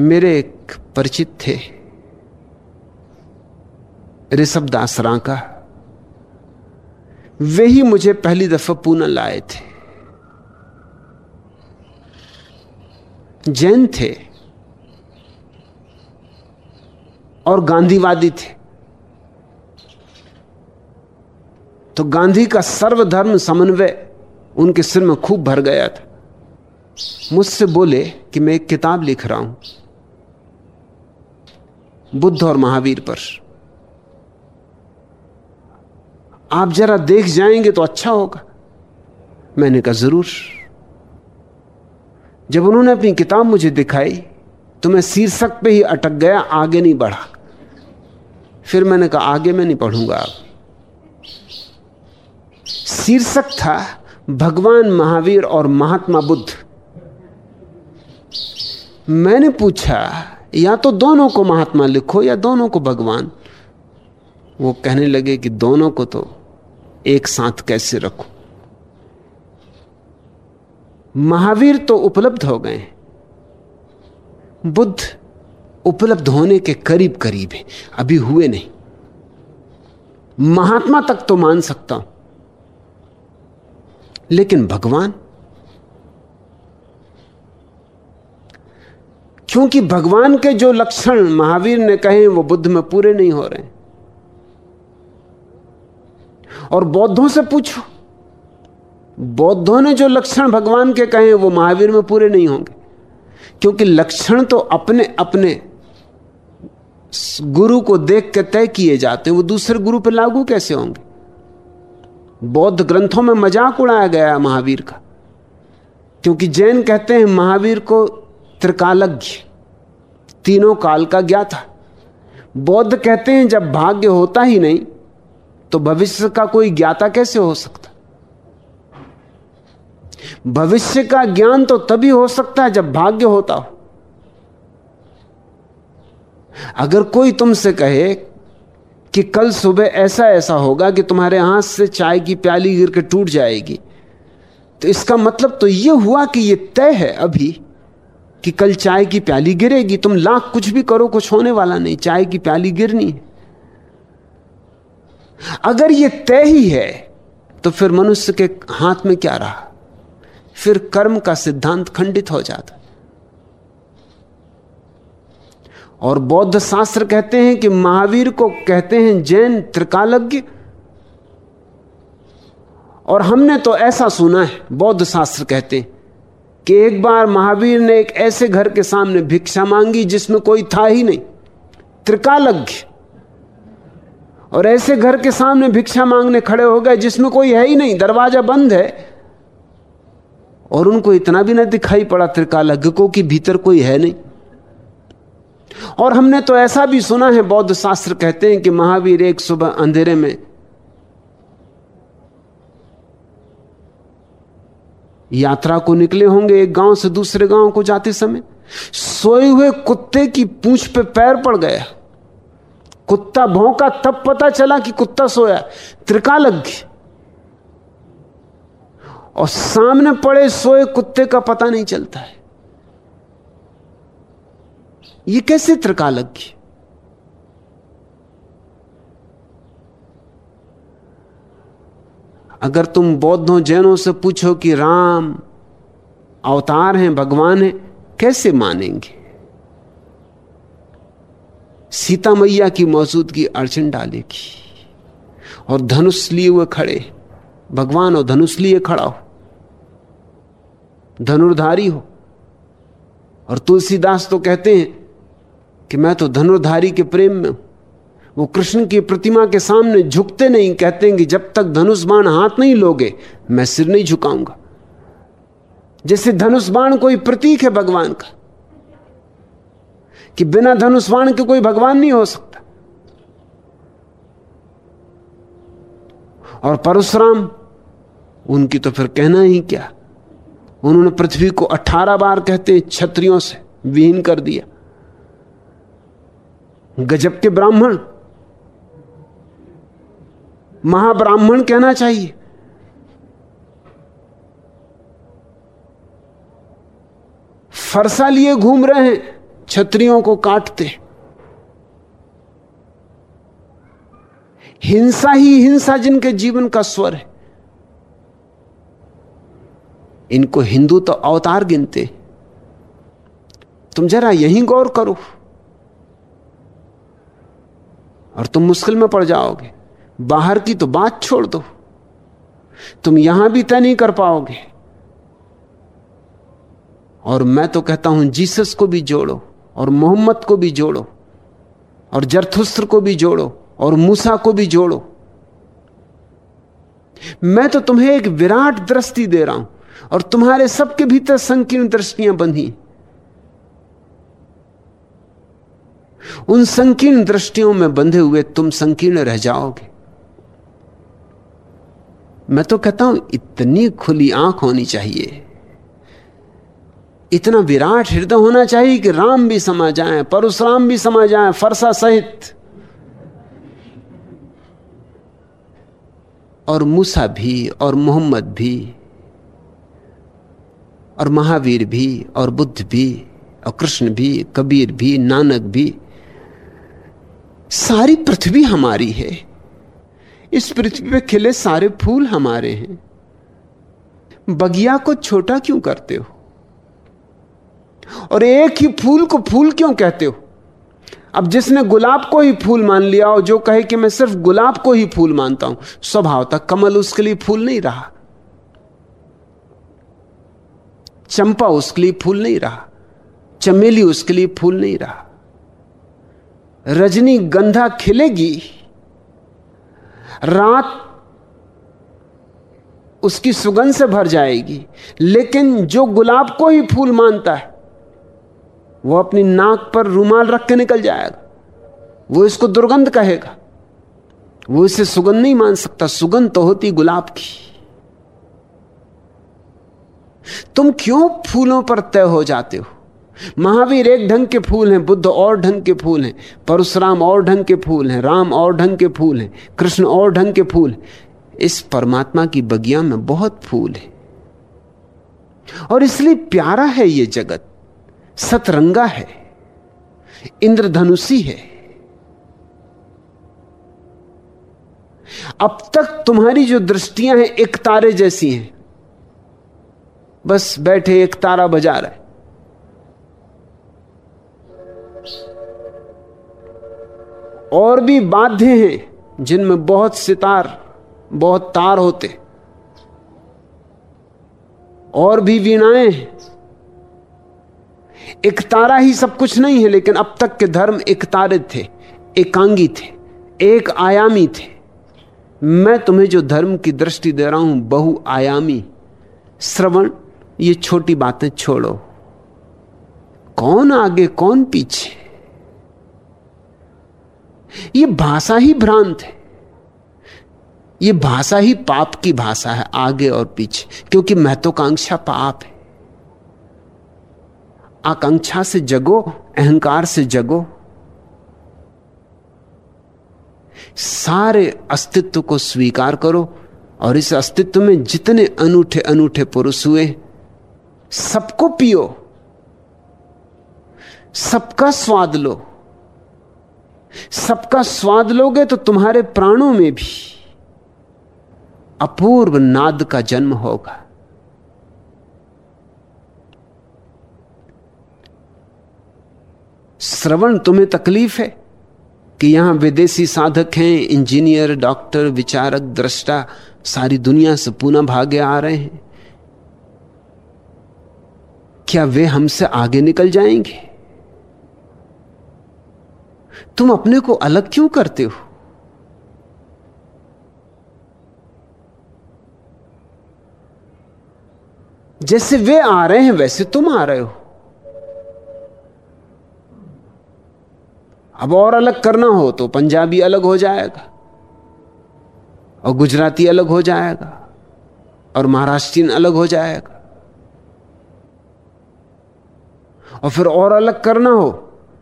मेरे एक परिचित थे। ऋषभ दास रांका। वे ही मुझे पहली दफ़ा पूना लाए थे। जैन थे और गांधीवादी थे। तो गांधी का सर्वधर्म समन्वय उनके सिर में खूब भर गया था। मुझसे बोले कि मैं एक किताब लिख रहा हूँ। बुद्ध और महावीर पर। आप जरा देख जाएँगे तो अच्छा होगा। मैंने कहा, ज़रूर। जब उन्होंने अपनी किताब मुझे दिखाई तो मैं शीर्षक पे ही अटक गया, आगे नहीं बढ़ा। फिर मैंने कहा, आगे मैं नहीं पढ़ूँगा अब। शीर्षक था, भगवान महावीर और महात्मा बुद्ध। मैंने पूछा या तो दोनों को महात्मा लिखो या दोनों को भगवान। वो कहने लगे कि दोनों को तो एक साथ कैसे रखो? महावीर तो उपलब्ध हो गए बुद्ध उपलब्ध होने के करीब करीब है, अभी हुए नहीं। महात्मा तक तो मान सकता हूँ। लेकिन भगवान क्योंकि भगवान के जो लक्षण महावीर ने कहे, वो बुद्ध में पूरे नहीं हो रहे। और बौद्धों से पूछो, बौद्धों ने जो लक्षण भगवान के कहे, वो महावीर में पूरे नहीं होंगे। क्योंकि लक्षण तो अपने अपने गुरु को देख के तय किए जाते हैं, वो दूसरे गुरु पर लागू कैसे होंगे? बौद्ध ग्रंथों में मज़ाक उड़ाया गया महावीर का। क्योंकि जैन कहते हैं, महावीर को त्रिकालज्ञ। तीनों काल का ज्ञाता। बौद्ध कहते हैं, जब भाग्य होता ही नहीं तो भविष्य का कोई ज्ञाता कैसे हो सकता? भविष्य का ज्ञान तो तभी हो सकता है जब भाग्य होता हो। अगर कोई तुमसे कहे कि कल सुबह ऐसा ऐसा होगा कि तुम्हारे हाथ से चाय की प्याली गिर के टूट जाएगी तो इसका मतलब तो यह हुआ कि यह तय है अभी कि कल चाय की प्याली गिरेगी, तुम लाख कुछ भी करो, कुछ होने वाला नहीं, चाय की प्याली गिरनी है। अगर यह तय ही है तो फिर मनुष्य के हाथ में क्या रहा? फिर कर्म का सिद्धांत खंडित हो जाता। और बौद्ध शास्त्र कहते हैं कि महावीर को कहते हैं, जैन त्रिकालज्ञ। और हमने तो ऐसा सुना है, बौद्ध शास्त्र कहते हैं कि एक बार महावीर ने एक ऐसे घर के सामने भिक्षा मांगी जिसमें कोई था ही नहीं, त्रिकालज्ञ। और ऐसे घर के सामने भिक्षा मांगने खड़े हो गए जिसमें कोई है ही नहीं, दरवाज़ा बंद है। और उनको इतना भी ना दिखाई पड़ा त्रिकालज्ञ को कि भीतर कोई है नहीं। और हमने तो ऐसा भी सुना है, बौद्ध शास्त्र कहते हैं कि महावीर एक सुबह अंधेरे में यात्रा को निकले होंगे एक गाँव से दूसरे गाँव को जाते समय। सोए हुए कुत्ते की पूंछ पे पैर पड़ गया। कुत्ता भौंका, तब पता चला कि कुत्ता सोया त्रिकालज्ञ। और सामने पड़े सोए कुत्ते का पता नहीं चलता है। ये कैसे त्रिकालज्ञ? अगर तुम बौद्धों जैनों से पूछो कि राम अवतार हैं, भगवान हैं, कैसे मानेंगे? सीता मैया की मौजूदगी अड़चन डालेगी और धनुष लिए हुए खड़े। भगवान और धनुष लिए खड़ा हो। धनुर्धारी हो। और तुलसीदास तो कहते हैं कि मैं तो धनुर्धारी के प्रेम में हूँ। वो कृष्ण की प्रतिमा के सामने झुकते नहीं, कहते हैं कि जब तक धनुष बाण हाथ नहीं लोगे, मैं सिर नहीं झुकाऊँगा। जैसे धनुष बाण कोई प्रतीक है भगवान का, कि बिना धनुष बाण के कोई भगवान नहीं हो सकता। और परशुराम, उनकी तो फिर कहना ही क्या? उन्होंने पृथ्वी को अठारह बार कहते छत्रियों से विहीन कर दिया। गजब के ब्राह्मण। महाब्राह्मण कहना चाहिए। फरसा लिए घूम रहे हैं छत्रियों को काटते। हिंसा ही हिंसा जिनके जीवन का स्वर है। इनको हिंदू तो अवतार गिनते। तुम जरा यहीं गौर करो। और तुम मुश्किल में पड़ जाओगे। बाहर की तो बात छोड़ दो। तुम यहाँ भी तय नहीं कर पाओगे। और मैं तो कहता हूँ, जीसस को भी जोड़ो, और मोहम्मद को भी जोड़ो, और जरथुस्त्र को भी जोड़ो, और मूसा को भी जोड़ो। मैं तो तुम्हें एक विराट दृष्टि दे रहा हूँ, और तुम्हारे सबके भीतर संकीर्ण दृष्टियाँ बंधी। उन संकीर्ण दृष्टियों में बंधे हुए तुम संकीर्ण रह जाओगे। मैं तो कहता हूँ, इतनी खुली आँख होनी चाहिए। इतना विराट हृदय होना चाहिए कि राम भी समा जाए, परशुराम भी समा जाए, फरसा सहित। और मूसा भी, और मोहम्मद भी, और महावीर भी, और बुद्ध भी, और कृष्ण भी, कबीर भी, नानक भी, सारी पृथ्वी हमारी है। इस पृथ्वी पे खिले सारे फूल हमारे हैं। बगिया को छोटा क्यों करते हो? और एक ही फूल को फूल क्यों कहते हो? अब जिसने गुलाब को ही फूल मान लिया और जो कहे कि मैं सिर्फ़ गुलाब को ही फूल मानता हूँ, स्वभाव तक कमल उसके लिए फूल नहीं रहा। चंपा उसके लिए फूल नहीं रहा। चमेली उसके लिए फूल नहीं रहा। रजनी गंधा खिलेगी। रात उसकी सुगंध से भर जाएगी, लेकिन जो गुलाब को ही फूल मानता है, वो अपनी नाक पर रूमाल रख के निकल जाएगा। वो इसको दुर्गंध कहेगा। वो इसे सुगंध नहीं मान सकता, सुगंध तो होती गुलाब की। तुम क्यों फूलों पर तय हो जाते हो? महावीर एक ढंग के फूल हैं, बुद्ध और ढंग के फूल हैं, परशुराम और ढंग के फूल हैं, राम और ढंग के फूल हैं, कृष्ण और ढंग के फूल इस परमात्मा की बगिया में बहुत फूल है। और इसलिए प्यारा है ये जगत, सतरंगा है, इंद्रधनुषी है। अब तक तुम्हारी जो दृष्टियाँ हैं, एक तारे जैसी हैं। बस बैठे एक तारा बजा रहा है। और भी बाध्य हैं, जिनमें बहुत सितार, बहुत तार होते। और भी वीणाएँ हैं। एक तारा ही सब कुछ नहीं है, लेकिन अब तक के धर्म एक तारे थे, एकांगी थे, एक आयामी थे। मैं तुम्हें जो धर्म की दृष्टि दे रहा हूँ बहुआयामी श्रवण, ये छोटी बातें छोड़ो। कौन आगे, कौन पीछे? ये भाषा ही भ्रांत है। ये भाषा ही पाप की भाषा है, आगे और पीछे, क्योंकि महत्वाकांक्षा पाप है। आकांक्षा से जगो, अहंकार से जगो। सारे अस्तित्व को स्वीकार करो, और इस अस्तित्व में जितने अनूठे अनूठे पुरुष हुए, सबको पियो, सबका स्वाद लो। सबका स्वाद लोगे तो तुम्हारे प्राणों में भी अपूर्व नाद का जन्म होगा। श्रवण तुम्हें तकलीफ़ है कि यहाँ विदेशी साधक हैं, इंजीनियर, डॉक्टर, विचारक, दृष्टा, सारी दुनिया से पुनः भागे आ रहे हैं। क्या वे हमसे आगे निकल जाएँगे? तुम अपने को अलग क्यों करते हो? जैसे वे आ रहे हैं, वैसे तुम आ रहे हो। अब और अलग करना हो तो पंजाबी अलग हो जाएगा, और गुजराती अलग हो जाएगा, और महाराष्ट्रीन अलग हो जाएगा। और फिर और अलग करना हो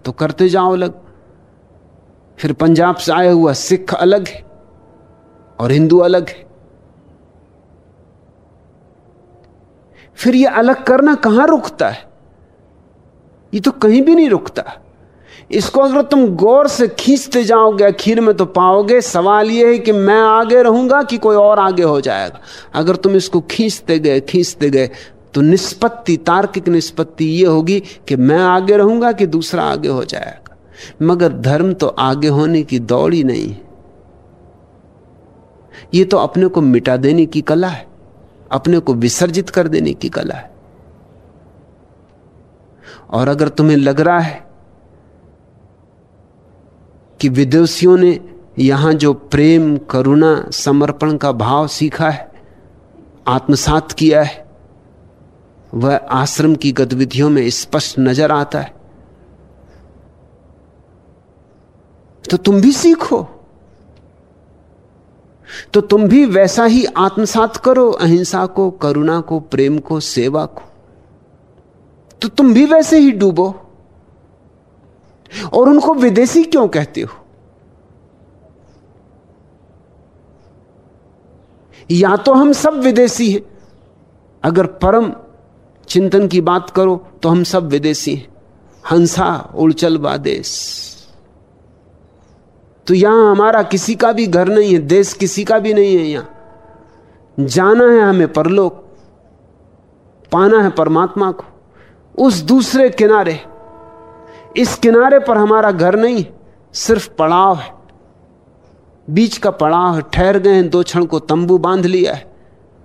तो करते जाओ अलग। फिर पंजाब से आया हुआ सिख अलग है और हिंदू अलग है। फिर यह अलग करना कहाँ रुकता है? ये तो कहीं भी नहीं रुकता। इसको अगर तुम गौर से खींचते जाओगे आखिर में तो पाओगे, सवाल यह है कि मैं आगे रहूँगा कि कोई और आगे हो जाएगा? अगर तुम इसको खींचते गए खींचते गए तो निष्पत्ति, तार्किक निष्पत्ति यह होगी कि मैं आगे रहूँगा कि दूसरा आगे हो जाएगा। मगर धर्म तो आगे होने की दौड़ ही नहीं यह तो अपने को मिटा देने की कला है, अपने को विसर्जित कर देने की कला है। और अगर तुम्हें लग रहा है कि विदेशियों ने यहाँ जो प्रेम, करुणा, समर्पण का भाव सीखा है, आत्मसात किया है, वह आश्रम की गतिविधियों में स्पष्ट नज़र आता है। तो तुम भी सीखो। तो तुम भी वैसा ही आत्मसात करो, अहिंसा को, करुणा को, प्रेम को, सेवा को। तो तुम भी वैसे ही डूबो। और उनको विदेशी क्यों कहते हो? या तो हम सब विदेशी हैं। अगर परम चिंतन की बात करो तो हम सब विदेशी हैं। हंसा उड़चल बादेश तो यहाँ हमारा किसी का भी घर नहीं है, देश किसी का भी नहीं है यहाँ। जाना है हमें परलोक, पाना है परमात्मा को। उस दूसरे किनारे, इस किनारे पर हमारा घर नहीं, सिर्फ़ पड़ाव है। बीच का पड़ाव है, ठहर गए हैं, दो क्षण को तंबू बाँध लिया है,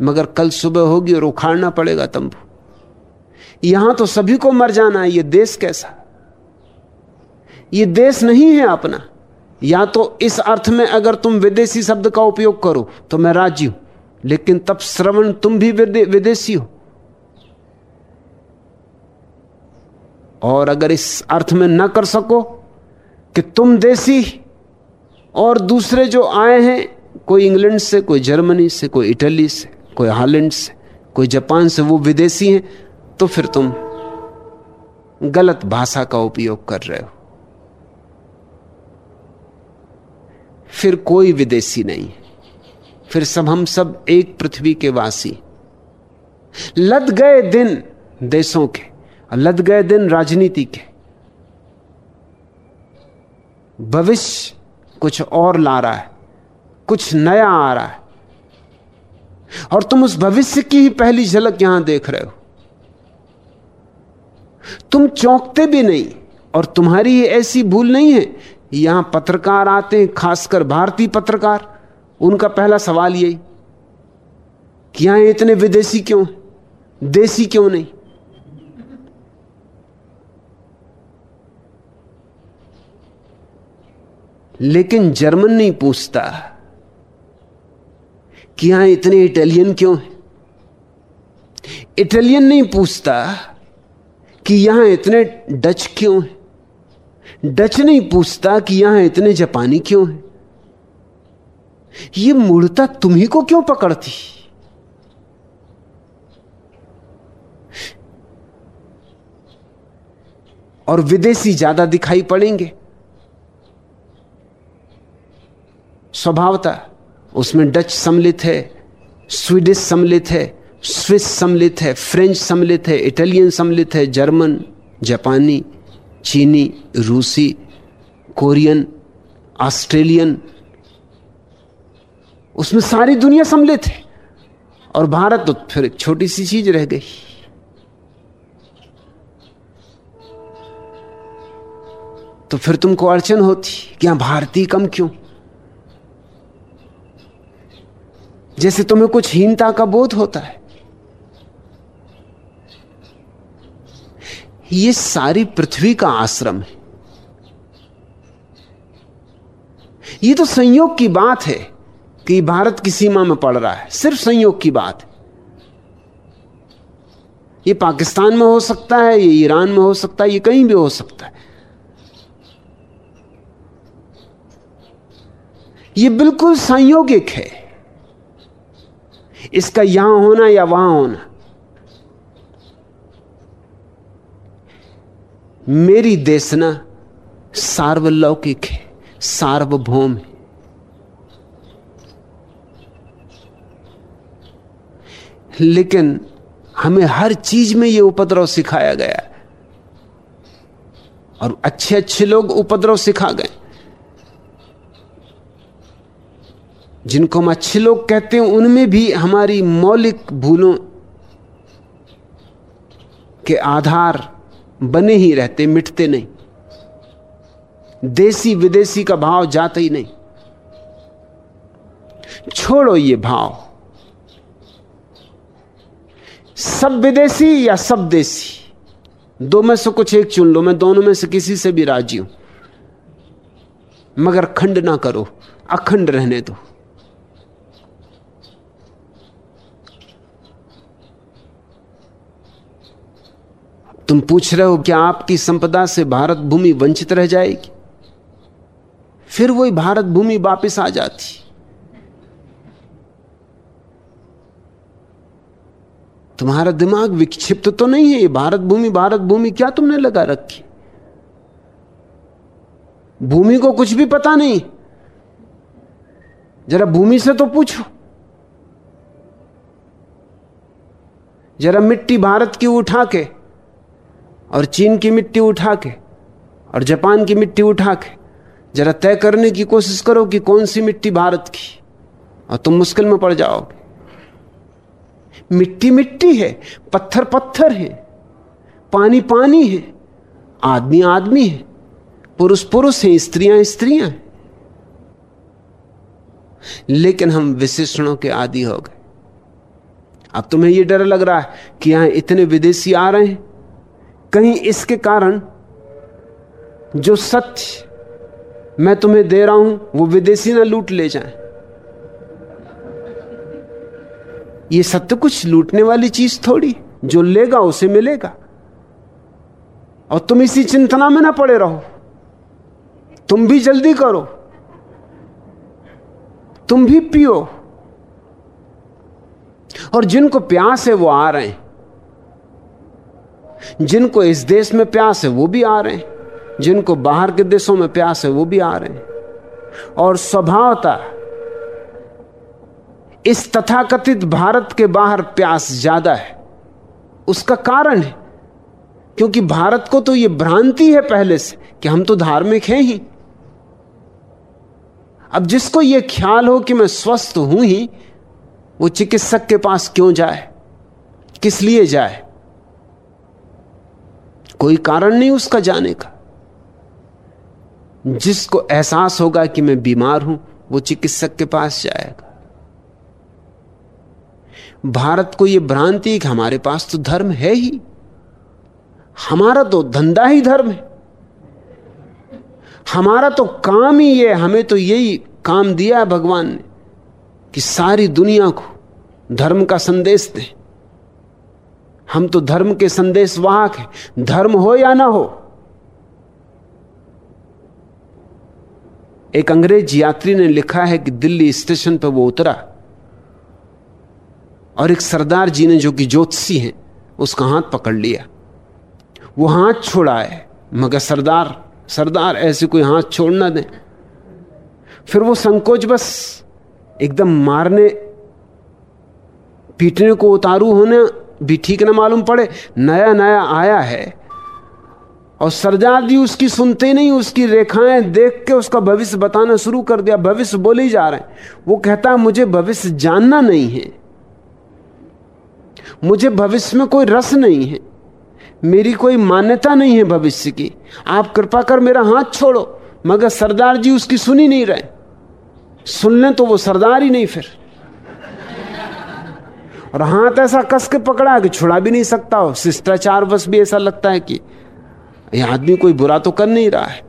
मगर कल सुबह होगी और उखाड़ना पड़ेगा तंबू। यहाँ तो सभी को मर जाना है, ये देश कैसा? ये देश नहीं है अपना। या तो इस अर्थ में अगर तुम विदेशी शब्द का उपयोग करो तो मैं राज़ी हूँ। लेकिन तब श्रवण तुम भी विदेशी हो। और अगर इस अर्थ में न कर सको कि तुम देसी और दूसरे जो आए हैं, कोई इंग्लैंड से, कोई जर्मनी से, कोई इटली से, कोई हॉलैंड से, कोई जापान से, वो विदेशी हैं तो फिर तुम गलत भाषा का उपयोग कर रहे हो। फिर कोई विदेशी नहीं। फिर सब हम सब एक पृथ्वी के वासी। लद गए दिन देशों के लद गए दिन राजनीति के। भविष्य कुछ और ला रहा है, कुछ नया आ रहा है। और तुम उस भविष्य की ही पहली झलक यहाँ देख रहे हो। तुम चौंकते भी नहीं और तुम्हारी ऐसी भूल नहीं है यहाँ पत्रकार आते हैं, खासकर भारतीय पत्रकार। उनका पहला सवाल यही कि यहाँ इतने विदेशी क्यों देसी क्यों नहीं? लेकिन जर्मन नहीं पूछता कि यहाँ इतने इटालियन क्यों हैं? इटालियन नहीं पूछता कि यहाँ इतने डच क्यों हैं? डच नहीं पूछता कि यहाँ इतने जापानी क्यों हैं? ये मूर्ता तुम्ही को क्यों पकड़ती? और विदेशी ज़्यादा दिखाई पड़ेंगे। स्वभावता उसमें डच सम्मिलित है, स्वीडिश सम्मिलित है, स्विस सम्मिलित है, फ्रेंच सम्मिलित है, इटालियन सम्मिलित है, जर्मन, जापानी। चीनी, रूसी, कोरियन, ऑस्ट्रेलियन, उसमें सारी दुनिया सम्मिलित है। और भारत तो फिर एक छोटी सी चीज़ रह गई। तो फिर तुमको अड़चन होती कि यहाँ भारतीय कम क्यों? जैसे तुम्हें कुछ हीनता का बोध होता है ये सारी पृथ्वी का आश्रम है। ये तो संयोग की बात है कि भारत की सीमा में पड़ रहा है। सिर्फ़ संयोग की बात है। ये पाकिस्तान में हो सकता है, ये ईरान में हो सकता है, ये कहीं भी हो सकता है। ये बिल्कुल संयोगिक है। इसका यहाँ होना या वहाँ होना मेरी देशना सार्वलौकिक है, सार्वभौम है। लेकिन हमें हर चीज़ में यह उपद्रव सिखाया गया और अच्छे अच्छे लोग उपद्रव सिखा गए। जिनको हम अच्छे लोग कहते हैं, उनमें भी हमारी मौलिक भूलों के आधार बने ही रहते, मिटते नहीं। देसी विदेशी का भाव जाता ही नहीं। छोड़ो ये भाव। सब विदेशी या सब देसी? दो में से कुछ एक चुन लो, मैं दोनों में से किसी से भी राज़ी हूँ। मगर खंड ना करो, अखंड रहने दो। तुम पूछ रहे हो क्या आपकी संपदा से भारत भूमि वंचित रह जाएगी? फिर वही भारत भूमि वापस आ जाती। तुम्हारा दिमाग विक्षिप्त तो नहीं है ये भारत भूमि भारत भूमि क्या तुमने लगा रखी? भूमि को कुछ भी पता नहीं। जरा भूमि से तो पूछो। जरा मिट्टी भारत की उठा के और चीन की मिट्टी उठा के और जापान की मिट्टी उठा के जरा तय करने की कोशिश करो कि कौन सी मिट्टी भारत की। और तुम मुश्किल में पड़ जाओगे। मिट्टी मिट्टी है, पत्थर पत्थर है, पानी पानी है, आदमी आदमी है, पुरुष पुरुष है, स्त्रियाँ स्त्रियाँ हैं। लेकिन हम विशेषणों के आदि हो गए। अब तुम्हें यह डर लग रहा है कि यहाँ इतने विदेशी आ रहे हैं कहीं इसके कारण जो सत्य मैं तुम्हें दे रहा हूँ, वो विदेशी ना लूट ले जाए। ये सत्य कुछ लूटने वाली चीज़ थोड़ी, जो लेगा उसे मिलेगा। और तुम इसी चिंतना में ना पड़े रहो। तुम भी जल्दी करो। तुम भी पियो। और जिनको प्यास है, वो आ रहे हैं। जिनको इस देश में प्यास है, वो भी आ रहे हैं। जिनको बाहर के देशों में प्यास है, वो भी आ रहे हैं। और स्वभावता इस तथाकथित भारत के बाहर प्यास ज़्यादा है। उसका कारण है, क्योंकि भारत को तो यह भ्रांति है पहले से कि हम तो धार्मिक हैं ही। अब जिसको यह ख्याल हो कि मैं स्वस्थ हूँ ही, वो चिकित्सक के पास क्यों जाए? किस लिए जाए? कोई कारण नहीं उसका जाने का। जिसको एहसास होगा कि मैं बीमार हूँ, वो चिकित्सक के पास जाएगा। भारत को यह भ्रांति कि हमारे पास तो धर्म है ही। हमारा तो धंधा ही धर्म है। हमारा तो काम ही है। हमें तो यही काम दिया है भगवान ने कि सारी दुनिया को धर्म का संदेश दें। हम तो धर्म के संदेश वाहक हैं। धर्म हो या ना हो? एक अंग्रेज़ यात्री ने लिखा है कि दिल्ली स्टेशन पर वो उतरा और एक सरदार जी ने जो कि ज्योतिषी हैं, उसका हाथ पकड़ लिया। वो हाथ छोड़ा है मगर सरदार सरदार ऐसे कोई हाथ छोड़ ना दे। फिर वो संकोच बस, एकदम मारने, पीटने को उतारू होने भी ठीक ना मालूम पड़े, नया नया आया है। और जी उसकी सुनते नहीं, उसकी रेखाएँ देख के उसका भविष्य बताना शुरू कर दिया, भविष्य बोले जा रहे हैं। वो कहता है, मुझे भविष्य जानना नहीं है। मुझे भविष्य में कोई रस नहीं है। मेरी कोई मान्यता नहीं है भविष्य की। आप कृपा कर मेरा हाथ छोड़ो। मगर सरदार जी उसकी सुनी नहीं रहे। सुन लें तो वो सरदार ही नहीं फिर। और हाथ ऐसा कस के पकड़ा कि छुड़ा भी नहीं सकता हो। शिष्टाचार बस भी ऐसा लगता है कि यह आदमी कोई बुरा तो कर नहीं रहा है।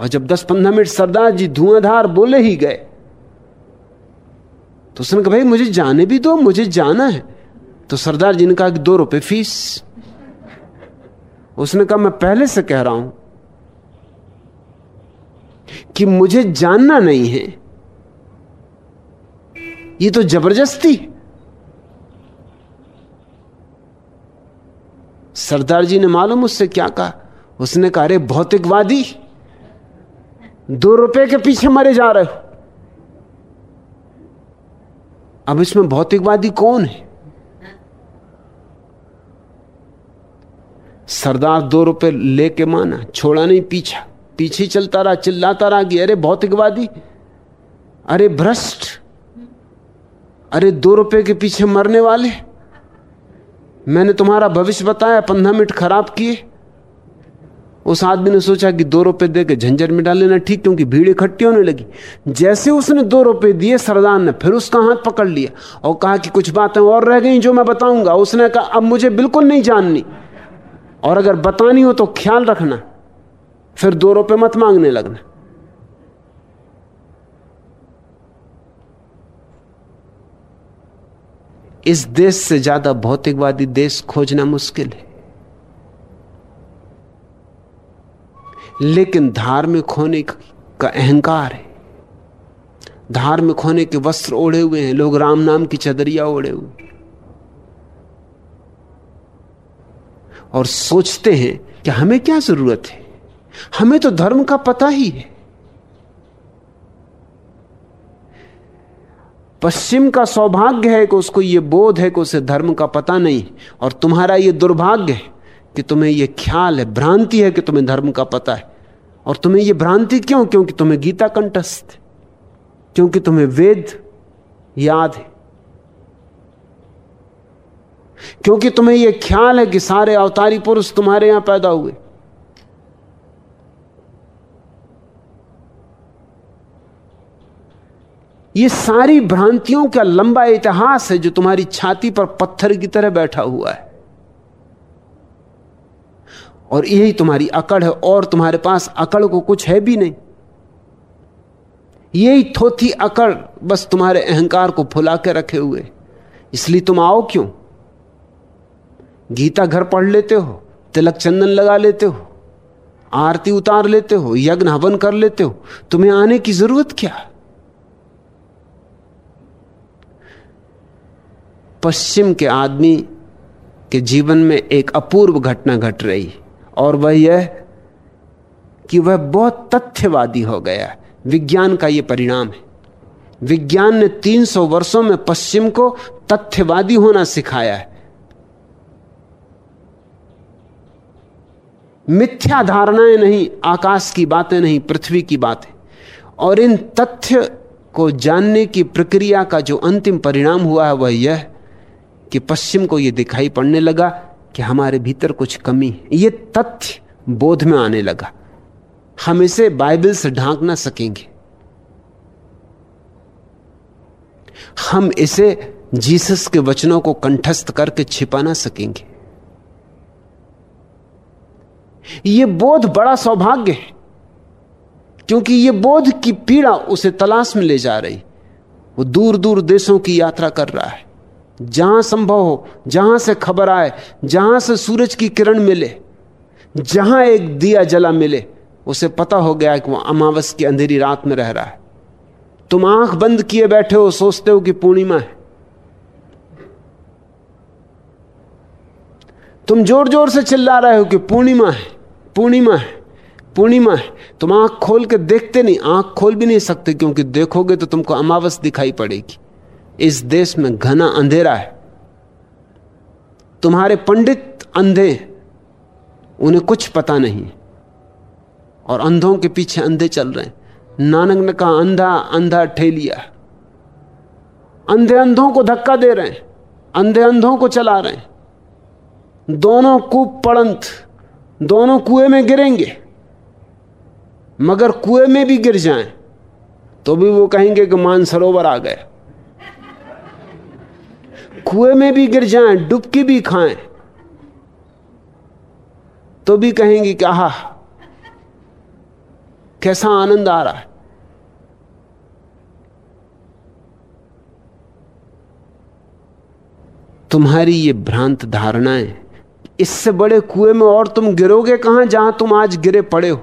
और जब 10-15 मिनट सरदार जी धुआंधार बोले ही गए तो उसने कहा, भाई, मुझे जाने भी दो, मुझे जाना है। तो सरदार जी ने कहा कि दो रुपए फ़ीस। उसने कहा, मैं पहले से कह रहा हूँ कि मुझे जानना नहीं है। ये तो ज़बरदस्ती सरदार जी ने मालूम उससे क्या कहा? उसने कहा, अरे, भौतिकवादी। दो रुपए के पीछे मरे जा रहे हो। अब इसमें भौतिकवादी कौन है? सरदार दो रुपए लेके माना, छोड़ा नहीं, पीछा। पीछे चलता रहा, चिल्लाता रहा कि, अरे, भौतिकवादी। अरे, भ्रष्ट। अरे, दो रुपए के पीछे मरने वाले। मैंने तुम्हारा भविष्य बताया, पंद्रह मिनट खराब किए। उस आदमी ने सोचा कि दो रुपए दे के झंझट में डाल लेना ठीक, क्योंकि भीड़ इकट्ठी होने लगी। जैसे उसने दो रुपए दिए सरदार ने, फिर उसका हाथ पकड़ लिया और कहा कि कुछ बातें और रह गई जो मैं बताऊँगा। उसने कहा, अब मुझे बिल्कुल नहीं जाननी। और अगर बतानी हो तो ख्याल रखना। फिर दो रुपए मत मांगने लगना। इस देश से ज़्यादा भौतिकवादी देश खोजना मुश्किल है। लेकिन धार्मिक होने का अहंकार है। धार्मिक होने के वस्त्र ओढ़े हुए हैं, लोग राम नाम की चदरिया ओढ़े हुए और सोचते हैं कि हमें क्या ज़रूरत है? हमें तो धर्म का पता ही है। पश्चिम का सौभाग्य है कि उसको यह बोध है कि उसे धर्म का पता नहीं, और तुम्हारा ये दुर्भाग्य है कि तुम्हें यह ख्याल है, भ्रांति है कि तुम्हें धर्म का पता है। और तुम्हें यह भ्रांति क्यों? क्योंकि तुम्हें गीता कंठस्थ, क्योंकि तुम्हें वेद याद है। क्योंकि तुम्हें यह ख्याल है कि सारे अवतारी पुरुष तुम्हारे यहाँ पैदा हुए। ये सारी भ्रांतियों का लंबा इतिहास है जो तुम्हारी छाती पर पत्थर की तरह बैठा हुआ है। और यही तुम्हारी अकड़ है और तुम्हारे पास अकड़ को कुछ है भी नहीं। यही थोथी अकड़ बस तुम्हारे अहंकार को फुला के रखे हुए इसलिए तुम आओ क्यों? गीता घर पढ़ लेते हो, तिलक चंदन लगा लेते हो, आरती उतार लेते हो, यज्ञ हवन कर लेते हो, तुम्हें आने की ज़रूरत क्या? पश्चिम के आदमी के जीवन में एक अपूर्व घटना घट गट रही। और वह यह कि वह बहुत तथ्यवादी हो गया। विज्ञान का यह परिणाम है। विज्ञान ने 300 वर्षों में पश्चिम को तथ्यवादी होना सिखाया है। मिथ्या धारणाएँ नहीं, आकाश की बातें नहीं, पृथ्वी की बातें। और इन तथ्य को जानने की प्रक्रिया का जो अंतिम परिणाम हुआ है, वह यह कि पश्चिम को यह दिखाई पड़ने लगा कि हमारे भीतर कुछ कमी है। ये तथ्य बोध में आने लगा। हम इसे बाइबल से ढांक ना सकेंगे। हम इसे जीसस के वचनों को कंठस्थ करके छिपा ना सकेंगे। यह बोध बड़ा सौभाग्य है, क्योंकि यह बोध की पीड़ा उसे तलाश में ले जा रही। वो दूर दूर देशों की यात्रा कर रहा है। जहाँ संभव हो, जहाँ से खबर आए, जहाँ से सूरज की किरण मिले, जहाँ एक दिया जला मिले, उसे पता हो गया कि वह अमावस की अंधेरी रात में रह रहा है। तुम आँख बंद किए बैठे हो, सोचते हो कि पूर्णिमा है। तुम ज़ोर ज़ोर से चिल्ला रहे हो कि पूर्णिमा है पूर्णिमा है पूर्णिमा है। तुम आँख खोल के देखते नहीं, आँख खोल भी नहीं सकते, क्योंकि देखोगे तो तुमको अमावस दिखाई पड़ेगी। इस देश में घना अंधेरा है। तुम्हारे पंडित अंधे उन्हें कुछ पता नहीं। और अंधों के पीछे अंधे चल रहे हैं। नानक ने कहा, अंधा अंधा ठेलिया अंधे अंधों को धक्का दे रहे हैं। अंधे अंधों को चला रहे हैं। दोनों कूप पड़ंत। दोनों कुएँ में गिरेंगे। मगर कुएँ में भी गिर जाएँ तो भी वो कहेंगे कि मानसरोवर आ गए कुएँ में भी गिर जाएँ, डुबकी भी खाएँ तो भी कहेंगे कि, आह, कैसा आनंद आ रहा है। तुम्हारी ये भ्रांत धारणाएँ, इससे बड़े कुएँ में और तुम गिरोगे कहाँ, जहाँ तुम आज गिरे पड़े हो?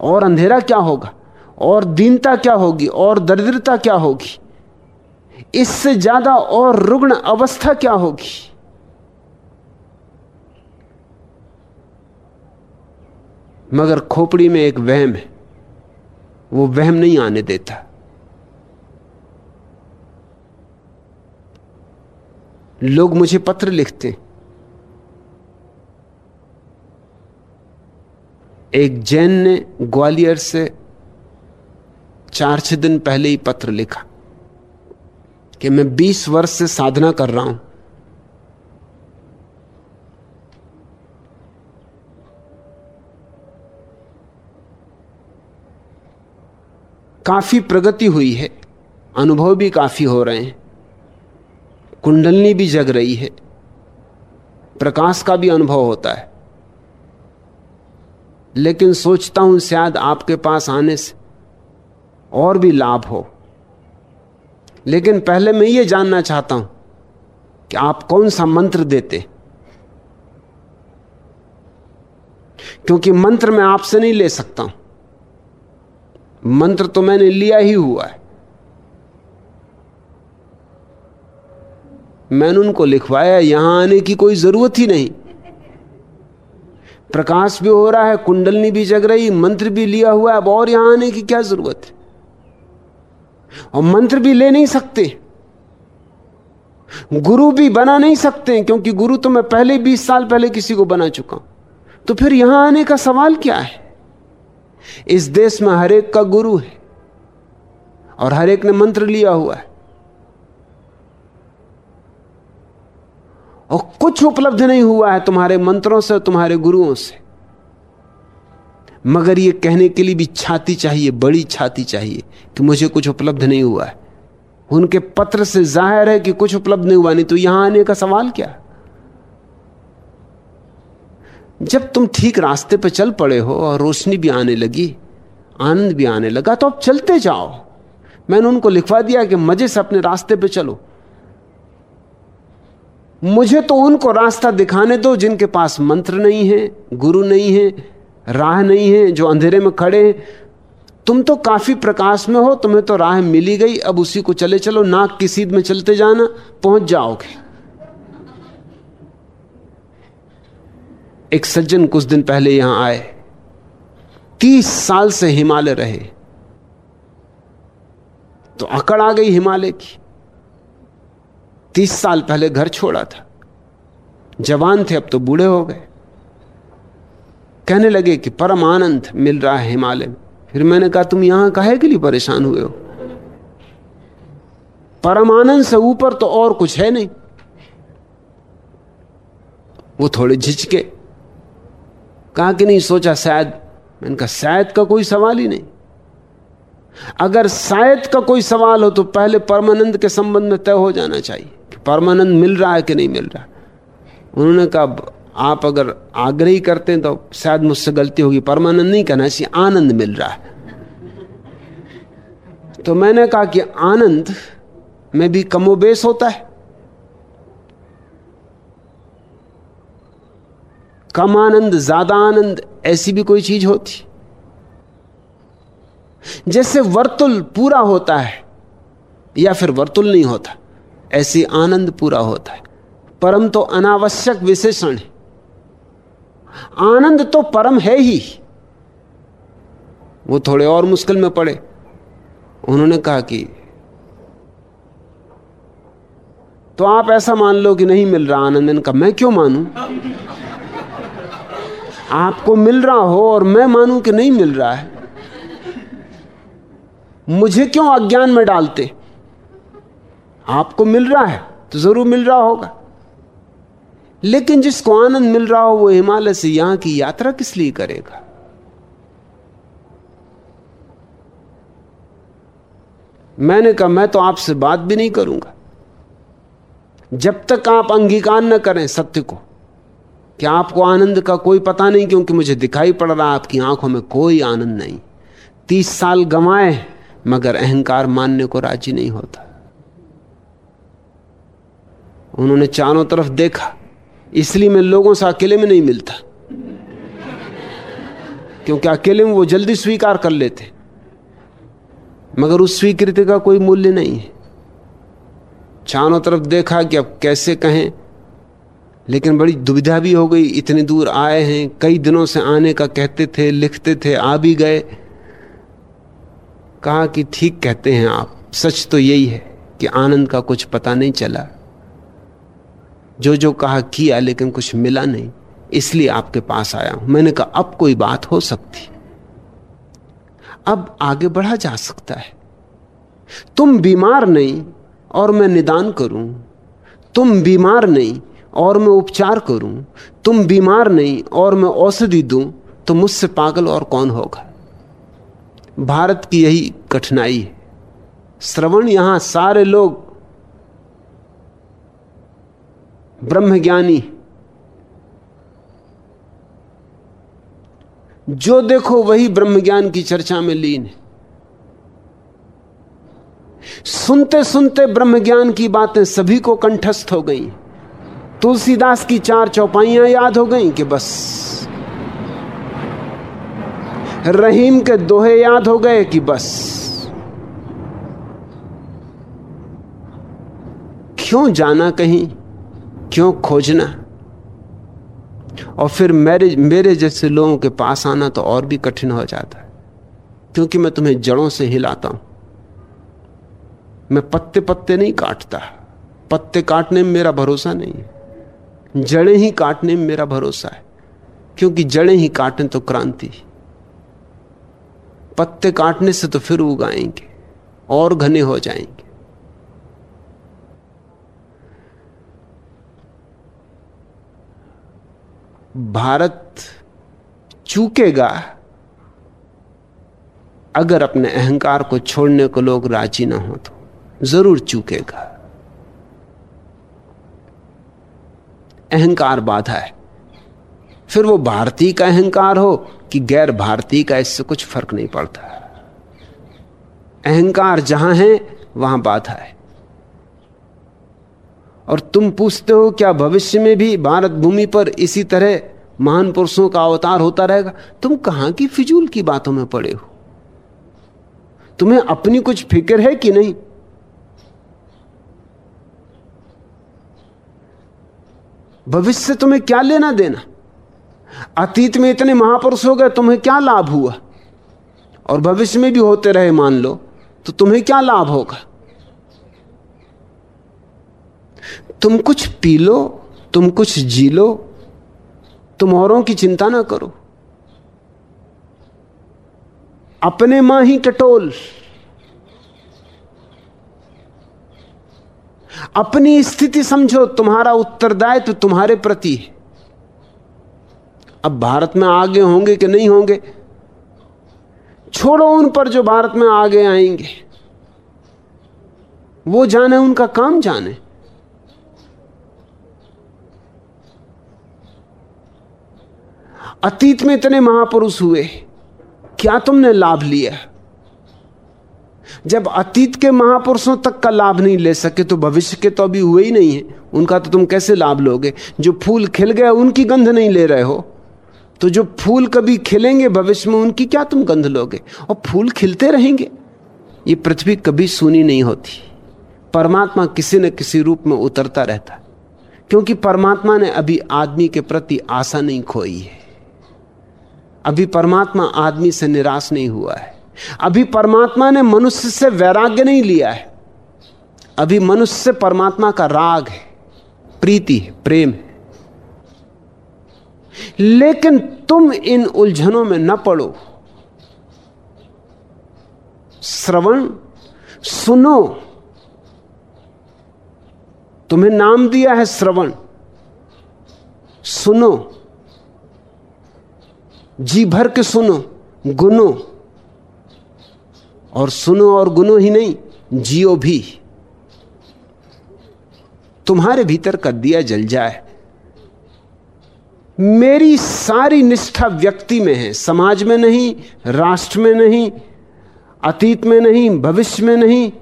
और अंधेरा क्या होगा? और दीनता क्या होगी? और दरिद्रता क्या होगी? इससे ज़्यादा और रुग्ण अवस्था क्या होगी? मगर खोपड़ी में एक वहम है। वो वहम नहीं आने देता। लोग मुझे पत्र लिखते एक जैन ने ग्वालियर से चार छह दिन पहले ही पत्र लिखा। कि मैं 20 वर्ष से साधना कर रहा हूँ। काफ़ी प्रगति हुई है। अनुभव भी काफ़ी हो रहे हैं। कुंडलनी भी जग रही है। प्रकाश का भी अनुभव होता है। लेकिन सोचता हूँ शायद आपके पास आने से और भी लाभ हो। लेकिन पहले मैं ये जानना चाहता हूँ कि आप कौन सा मंत्र देते? क्योंकि मंत्र मैं आपसे नहीं ले सकता हूँ। मंत्र तो मैंने लिया ही हुआ है। मैंने उनको लिखवाया, यहाँ आने की कोई ज़रूरत ही नहीं। प्रकाश भी हो रहा है, कुंडलनी भी जग रही, मंत्र भी लिया हुआ है, अब और यहाँ आने की क्या ज़रूरत है? और मंत्र भी ले नहीं सकते। गुरु भी बना नहीं सकते क्योंकि गुरु तो मैं पहले बीस साल पहले किसी को बना चुका हूँ। तो फिर यहाँ आने का सवाल क्या है? इस देश में हर एक का गुरु है, और हर एक ने मंत्र लिया हुआ है। और कुछ उपलब्ध नहीं हुआ है तुम्हारे मंत्रों से तुम्हारे गुरुओं से। मगर ये कहने के लिए भी छाती चाहिए, बड़ी छाती चाहिए कि मुझे कुछ उपलब्ध नहीं हुआ है। उनके पत्र से ज़ाहिर है कि कुछ उपलब्ध नहीं हुआ, नहीं तो यहाँ आने का सवाल क्या? जब तुम ठीक रास्ते पर चल पड़े हो और रोशनी भी आने लगी, आनंद भी आने लगा तो अब चलते जाओ। मैंने उनको लिखवा दिया कि मज़े से अपने रास्ते पे चलो। मुझे तो उनको रास्ता दिखाने दो जिनके पास मंत्र नहीं है, गुरु नहीं है राह नहीं है, जो अंधेरे में खड़े हैं। तुम तो काफ़ी प्रकाश में हो, तुम्हें तो राह मिली गई, अब उसी को चले चलो नाक की सीध में चलते जाना, पहुँच जाओगे। एक सज्जन कुछ दिन पहले यहाँ आए। तीस साल से हिमालय रहे। तो अकड़ आ गई हिमालय की। तीस साल पहले घर छोड़ा था। जवान थे, अब तो बूढ़े हो गए। कहने लगे कि परम आनंद मिल रहा है हिमालय। में फिर मैंने कहा, तुम यहाँ काहे के लिए परेशान हुए हो? परम आनंद से ऊपर तो और कुछ है नहीं। वो थोड़े झिझके। कहा कि नहीं, सोचा शायद, मैंने कहा, शायद का कोई सवाल ही नहीं। अगर शायद का कोई सवाल हो तो पहले परमानंद के संबंध में तय हो जाना चाहिए कि परमानंद मिल रहा है कि नहीं मिल रहा उन्होंने कहा आप अगर आग्रही करते हैं तो शायद मुझसे गलती होगी, परमानंद नहीं कहना चाहिए आनंद मिल रहा है। तो मैंने कहा कि आनंद में भी कमोबेश होता है। कम आनंद, ज़्यादा आनंद, ऐसी भी कोई चीज़ होती। जैसे वर्तुल पूरा होता है, या फिर वर्तुल नहीं होता, ऐसी आनंद पूरा होता है। परम तो अनावश्यक विशेषण है। आनंद तो परम है ही। वो थोड़े और मुश्किल में पड़े। उन्होंने कहा कि तो आप ऐसा मान लो कि नहीं मिल रहा आनंद इनका, मैं क्यों मानूं? आपको मिल रहा हो और मैं मानूं कि नहीं मिल रहा है। मुझे क्यों अज्ञान में डालते? आपको मिल रहा है तो ज़रूर मिल रहा होगा। लेकिन जिसको आनंद मिल रहा हो वो हिमालय से यहाँ की यात्रा किस लिए करेगा? मैंने कहा, मैं तो आपसे बात भी नहीं करूँगा। जब तक आप अंगीकार न करें सत्य को कि आपको आनंद का कोई पता नहीं क्योंकि मुझे दिखाई पड़ रहा आपकी आँखों में कोई आनंद नहीं। तीस साल गंवाए, मगर अहंकार मानने को राज़ी नहीं होता। उन्होंने चारों तरफ़ देखा इसलिए मैं लोगों से अकेले में नहीं मिलता। क्योंकि अकेले में वो जल्दी स्वीकार कर लेते। मगर उस स्वीकृति का कोई मूल्य नहीं है। चारों तरफ़ देखा कि अब कैसे कहें। लेकिन बड़ी दुविधा भी हो गई। इतने दूर आए हैं। कई दिनों से आने का कहते थे, लिखते थे, आ भी गए। कहा कि ठीक कहते हैं आप। सच तो यही है कि आनंद का कुछ पता नहीं चला। जो जो कहा किया लेकिन कुछ मिला नहीं, इसलिए आपके पास आया हूँ। मैंने कहा, अब कोई बात हो सकती। अब आगे बढ़ा जा सकता है। तुम बीमार नहीं और मैं निदान करूँ। तुम बीमार नहीं और मैं उपचार करूँ। तुम बीमार नहीं और मैं औषधि दूँ तो मुझसे पागल और कौन होगा? भारत की यही कठिनाई है। श्रवण यहाँ सारे लोग ब्रह्मज्ञानी। जो देखो वही ब्रह्मज्ञान की चर्चा में लीन है। सुनते सुनते ब्रह्मज्ञान की बातें सभी को कंठस्थ हो गई। तुलसीदास की चार चौपाइयाँ याद हो गई कि बस। रहीम के दोहे याद हो गए कि बस। क्यों जाना कहीं? क्यों खोजना? और फिर मेरे मेरे जैसे लोगों के पास आना तो और भी कठिन हो जाता है। क्योंकि मैं तुम्हें जड़ों से हिलाता हूँ। मैं पत्ते पत्ते नहीं काटता। पत्ते काटने में मेरा भरोसा नहीं है। जड़ें ही काटने में मेरा भरोसा है। क्योंकि जड़ें ही काटें तो क्रांति। पत्ते काटने से तो फिर उगाएँगे। और घने हो जाएँगे। भारत चूकेगा अगर अपने अहंकार को छोड़ने को लोग राज़ी ना हो तो ज़रूर चूकेगा। अहंकार बाधा है। फिर वो भारतीय का अहंकार हो कि गैर भारतीय का इससे कुछ फ़र्क नहीं पड़ता। अहंकार जहाँ है, वहाँ बाधा है। और तुम पूछते हो, क्या भविष्य में भी भारत भूमि पर इसी तरह महान पुरुषों का अवतार होता रहेगा? तुम कहाँ की फिजूल की बातों में पड़े हो? तुम्हें अपनी कुछ फ़िक्र है कि नहीं? भविष्य से तुम्हें क्या लेना देना? अतीत में इतने महापुरुष हो गए, तुम्हें क्या लाभ हुआ? और भविष्य में भी होते रहे मान लो तो तुम्हें क्या लाभ होगा? तुम कुछ पी लो तुम कुछ जी लो तुम औरों की चिंता ना करो। अपने माँ ही टटोल अपनी स्थिति समझो, तुम्हारा उत्तरदायित्व तुम्हारे प्रति है। अब भारत में आगे होंगे कि नहीं होंगे? छोड़ो उन पर जो भारत में आगे आएँगे। वो जाने, उनका काम जाने। अतीत में इतने महापुरुष हुए, क्या तुमने लाभ लिया? जब अतीत के महापुरुषों तक का लाभ नहीं ले सके तो भविष्य के तो अभी हुए ही नहीं है। उनका तो तुम कैसे लाभ लोगे? जो फूल खिल गए उनकी गंध नहीं ले रहे हो। तो जो फूल कभी खिलेंगे भविष्य में, उनकी क्या तुम गंध लोगे? और फूल खिलते रहेंगे? ये पृथ्वी कभी सुनी नहीं होती। परमात्मा किसी न किसी रूप में उतरता रहता। क्योंकि परमात्मा ने अभी आदमी के प्रति आशा नहीं खोई है। अभी परमात्मा आदमी से निराश नहीं हुआ है। अभी परमात्मा ने मनुष्य से वैराग्य नहीं लिया है। अभी मनुष्य से परमात्मा का राग है, प्रीति है, प्रेम है। लेकिन तुम इन उलझनों में न पड़ो। श्रवण सुनो। तुम्हें नाम दिया है श्रवण। सुनो। जी भर के सुनो, गुनो। और सुनो और गुनो ही नहीं, जियो भी। तुम्हारे भीतर का दिया जल जाए। मेरी सारी निष्ठा व्यक्ति में है, समाज में नहीं, राष्ट्र में नहीं, अतीत में नहीं, भविष्य में नहीं।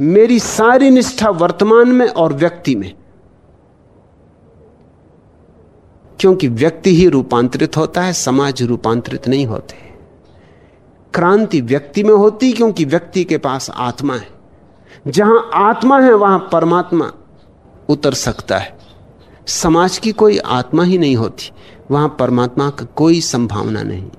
मेरी सारी निष्ठा वर्तमान में और व्यक्ति में। क्योंकि व्यक्ति ही रूपांतरित होता है, समाज रूपांतरित नहीं होते। क्रांति व्यक्ति में होती क्योंकि व्यक्ति के पास आत्मा है। जहाँ आत्मा है, वहाँ परमात्मा उतर सकता है। समाज की कोई आत्मा ही नहीं होती, वहाँ परमात्मा का कोई संभावना नहीं।